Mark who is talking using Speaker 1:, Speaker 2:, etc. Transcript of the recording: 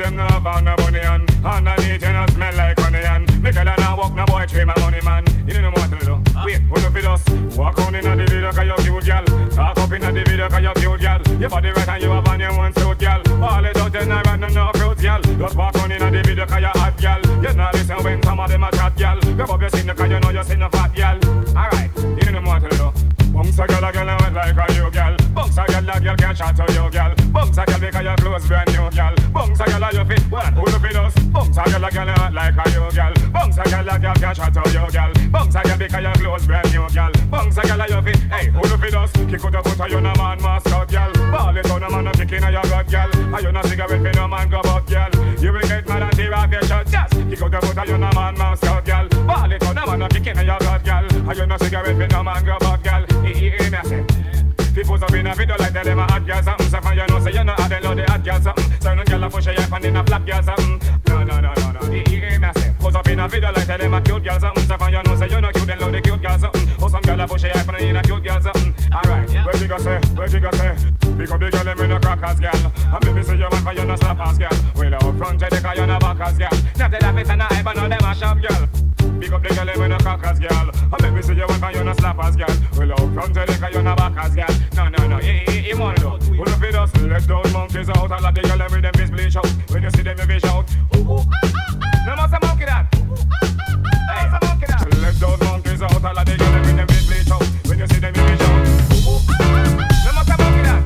Speaker 1: them no have no money and underneath you no smell like honey and me girl and I walk no boy tree my money man. You know what to do? Wait, hold up with us. Walk on in the video 'cause you cute girl. Talk up in the video 'cause you cute girl. Your body right and you have on your one suit girl. All it out then I run no fruit girl. Just walk on in the video 'cause you hot girl. You not listen when some of them a chat girl. Grab up your sinner 'cause you know you sin a fat girl. Alright, you know what to do? Bunks a girl, a girl, wet like a you girl. Bunks a girl, a girl can chat to you girl. Bunks a girl because your clothes brand a fit who you fit us? Bunks a girl, a girl, hot like a you girl. Bunks a girl, a girl can chat to you girl. Bunks a girl because your clothes brand new girl. Bunks a girl, a you fit, hey, who you fit us? Kick out the foot, a you no man mascot girl. Ball it on a man, no kicking a your gut girl. Are you no cigarette, for no man go up girl. You will get mad and tear off your shirt, yes. Kick out the foot, a you no man mascot girl. Ball it on a man, no kicking a your gut girl. Are you no cigarette, for no man go up girl. Hear me, I say. People up in a video like tell them a hot girl a push your hand in a flap girl something. No, no, no, no, no. You hear me, I say. Pose up in a video like tell them a cute girl something. So for you know, say you know cute, they love the cute girl something. Oh, some girl a push your hand in a cute girl something. Alright, where you go say, where you go say? Up the girl them in a crackers girl. And maybe say you want for you no slappers girl. Well, out front you cause you no backers girl. Not tell a fit and hype and all them a shop girl. Big up the girl them in a crackers girl. And maybe say you want for you no slappers girl. Well, out front you cause you no backers girl. No, no, no, you, you, you want let those monkeys out, all of the yellow them is bleach out. When you see them, you be shout. Ooh, ooh, ah.